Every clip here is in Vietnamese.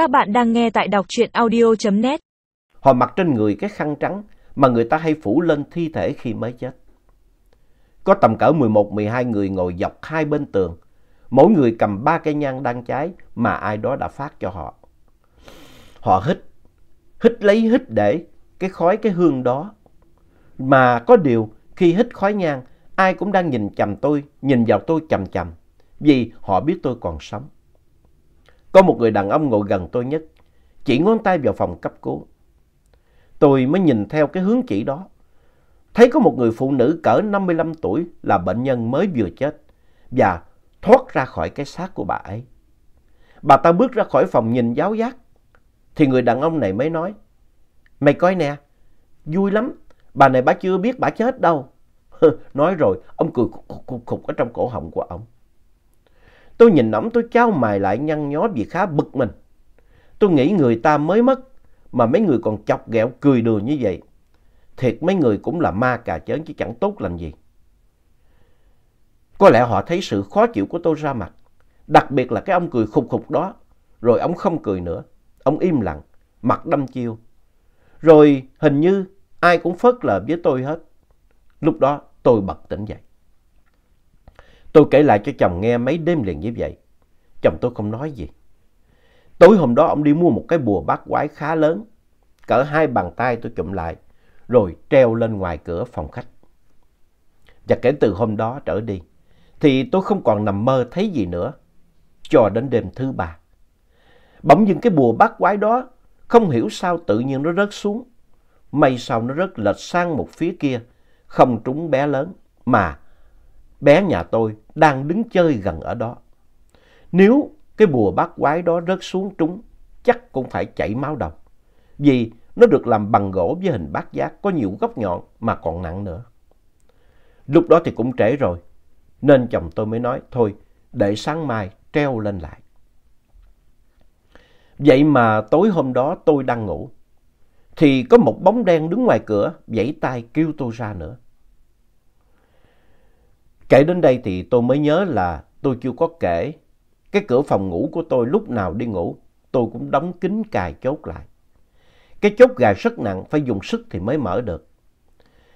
Các bạn đang nghe tại đọc truyện audio.net. Họ mặc trên người cái khăn trắng mà người ta hay phủ lên thi thể khi mới chết. Có tầm cỡ 11-12 người ngồi dọc hai bên tường. Mỗi người cầm ba cây nhang đang cháy mà ai đó đã phát cho họ. Họ hít, hít lấy hít để cái khói cái hương đó. Mà có điều khi hít khói nhang, ai cũng đang nhìn chầm tôi, nhìn vào tôi chầm chầm. Vì họ biết tôi còn sống. Có một người đàn ông ngồi gần tôi nhất, chỉ ngón tay vào phòng cấp cứu. Tôi mới nhìn theo cái hướng chỉ đó. Thấy có một người phụ nữ cỡ 55 tuổi là bệnh nhân mới vừa chết và thoát ra khỏi cái xác của bà ấy. Bà ta bước ra khỏi phòng nhìn giáo giác. Thì người đàn ông này mới nói, Mày coi nè, vui lắm, bà này bà chưa biết bà chết đâu. nói rồi, ông cười khục khục khục ở trong cổ họng của ông. Tôi nhìn ổng tôi trao mài lại nhăn nhó vì khá bực mình. Tôi nghĩ người ta mới mất mà mấy người còn chọc ghẹo cười đùa như vậy. Thiệt mấy người cũng là ma cà chớn chứ chẳng tốt lành gì. Có lẽ họ thấy sự khó chịu của tôi ra mặt. Đặc biệt là cái ông cười khục khục đó. Rồi ông không cười nữa. Ông im lặng, mặt đâm chiêu. Rồi hình như ai cũng phớt lờ với tôi hết. Lúc đó tôi bật tỉnh dậy. Tôi kể lại cho chồng nghe mấy đêm liền như vậy. Chồng tôi không nói gì. Tối hôm đó, ông đi mua một cái bùa bát quái khá lớn. Cỡ hai bàn tay tôi chụm lại. Rồi treo lên ngoài cửa phòng khách. Và kể từ hôm đó trở đi. Thì tôi không còn nằm mơ thấy gì nữa. Cho đến đêm thứ ba. Bỗng dưng cái bùa bát quái đó. Không hiểu sao tự nhiên nó rớt xuống. May sao nó rớt lệch sang một phía kia. Không trúng bé lớn. Mà bé nhà tôi đang đứng chơi gần ở đó. Nếu cái bùa bát quái đó rớt xuống trúng, chắc cũng phải chảy máu đồng. Vì nó được làm bằng gỗ với hình bát giác có nhiều góc nhọn mà còn nặng nữa. Lúc đó thì cũng trễ rồi, nên chồng tôi mới nói thôi để sáng mai treo lên lại. Vậy mà tối hôm đó tôi đang ngủ, thì có một bóng đen đứng ngoài cửa vẫy tay kêu tôi ra nữa. Kể đến đây thì tôi mới nhớ là tôi chưa có kể. Cái cửa phòng ngủ của tôi lúc nào đi ngủ, tôi cũng đóng kín cài chốt lại. Cái chốt gài rất nặng, phải dùng sức thì mới mở được.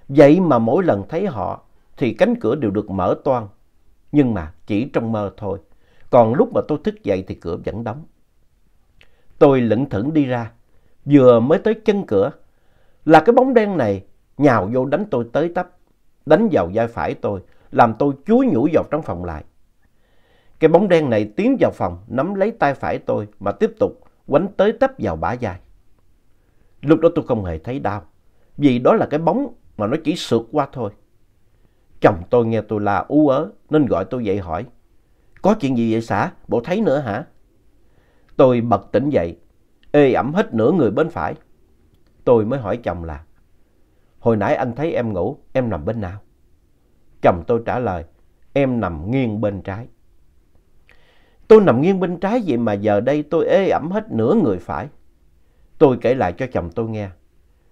Vậy mà mỗi lần thấy họ thì cánh cửa đều được mở toan Nhưng mà chỉ trong mơ thôi. Còn lúc mà tôi thức dậy thì cửa vẫn đóng. Tôi lững thững đi ra, vừa mới tới chân cửa. Là cái bóng đen này nhào vô đánh tôi tới tấp, đánh vào vai phải tôi, làm tôi chúi nhủi vào trong phòng lại. Cái bóng đen này tiến vào phòng, nắm lấy tay phải tôi mà tiếp tục quánh tới tấp vào bả vai. Lúc đó tôi không hề thấy đau, vì đó là cái bóng mà nó chỉ sượt qua thôi. Chồng tôi nghe tôi la ú ớ nên gọi tôi dậy hỏi. Có chuyện gì vậy xã? Bộ thấy nữa hả? Tôi bật tỉnh dậy, ê ẩm hết nửa người bên phải. Tôi mới hỏi chồng là, hồi nãy anh thấy em ngủ, em nằm bên nào? Chồng tôi trả lời, em nằm nghiêng bên trái. Tôi nằm nghiêng bên trái vậy mà giờ đây tôi ê ẩm hết nửa người phải. Tôi kể lại cho chồng tôi nghe.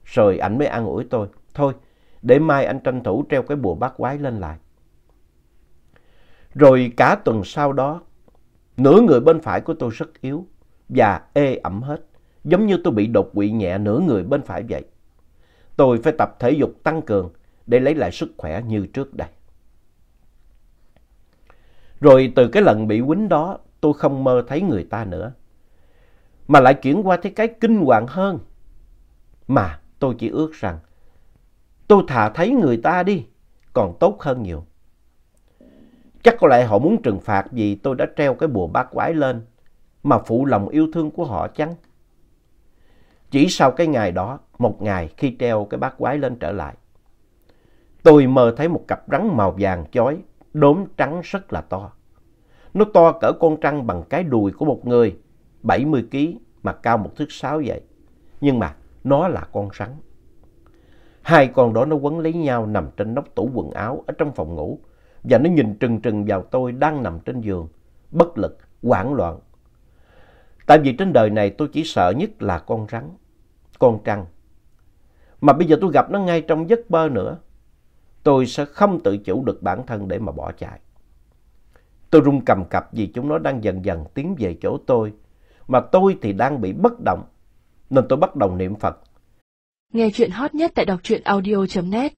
Rồi anh mới an ủi tôi. Thôi, để mai anh tranh thủ treo cái bùa bát quái lên lại. Rồi cả tuần sau đó, nửa người bên phải của tôi rất yếu và ê ẩm hết. Giống như tôi bị đột quỵ nhẹ nửa người bên phải vậy. Tôi phải tập thể dục tăng cường để lấy lại sức khỏe như trước đây. Rồi từ cái lần bị quýnh đó, tôi không mơ thấy người ta nữa. Mà lại chuyển qua thấy cái kinh hoàng hơn. Mà tôi chỉ ước rằng, tôi thà thấy người ta đi, còn tốt hơn nhiều. Chắc có lẽ họ muốn trừng phạt vì tôi đã treo cái bùa bát quái lên, mà phụ lòng yêu thương của họ chăng? Chỉ sau cái ngày đó, một ngày khi treo cái bát quái lên trở lại, tôi mơ thấy một cặp rắn màu vàng chói đốm trắng rất là to. Nó to cỡ con trăng bằng cái đùi của một người, 70 kg mà cao một thước sáu vậy. Nhưng mà nó là con rắn. Hai con đó nó quấn lấy nhau nằm trên nóc tủ quần áo ở trong phòng ngủ. Và nó nhìn trừng trừng vào tôi đang nằm trên giường, bất lực, hoảng loạn. Tại vì trên đời này tôi chỉ sợ nhất là con rắn, con trăng. Mà bây giờ tôi gặp nó ngay trong giấc mơ nữa tôi sẽ không tự chủ được bản thân để mà bỏ chạy. Tôi run cầm cập vì chúng nó đang dần dần tiến về chỗ tôi, mà tôi thì đang bị bất động, nên tôi bắt đầu niệm Phật. Nghe chuyện hot nhất tại đọc truyện audio.net